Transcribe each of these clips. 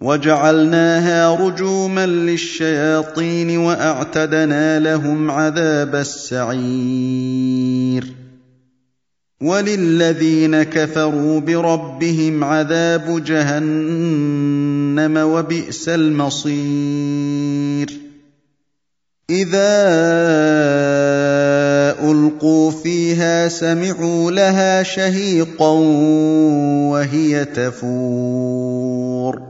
وجعلناها رجوما للشياطين وأعتدنا لهم عذاب السعير. وللذين كفروا بربهم عذاب جهنم وبئس المصير. إذا ألقوا فيها سمعوا لها شهيقا وهي تفور.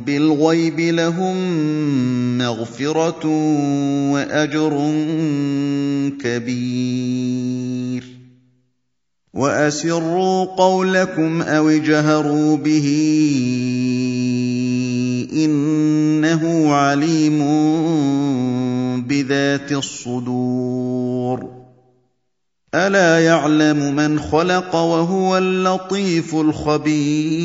بالغيب لهم مغفرة وأجر كبير. وأسروا قولكم أو اجهروا به إنه عليم بذات الصدور. ألا يعلم من خلق وهو اللطيف الخبير.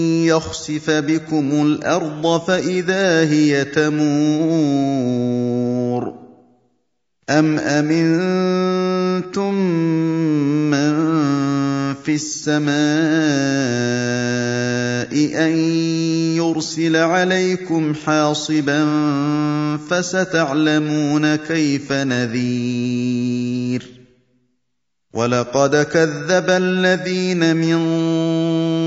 يخسف بكم الأرض فإذا هي تمور أم أمنتم من في السماء أن يرسل عليكم حاصبا فستعلمون كيف نذير ولقد كذب الذين من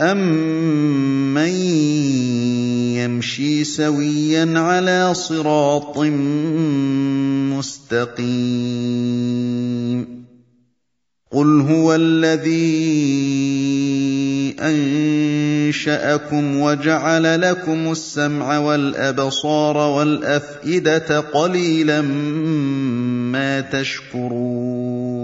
امن يمشي سويا على صراط مستقيم قل هو الذي انشاكم وجعل لكم السمع والابصار والافئده قليلا ما تشكرون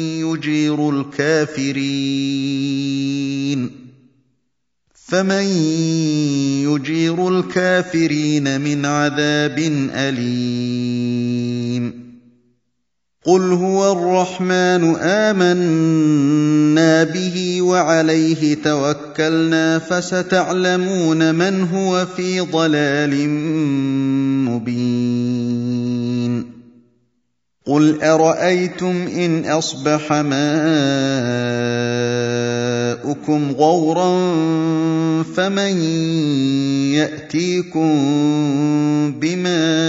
يجير الكافرين. فمن يجير الكافرين من عذاب أليم. قل هو الرحمن آمنا به وعليه توكلنا فستعلمون من هو في ضلال مبين. قل ارايتم ان اصبح ماؤكم غورا فمن ياتيكم بماء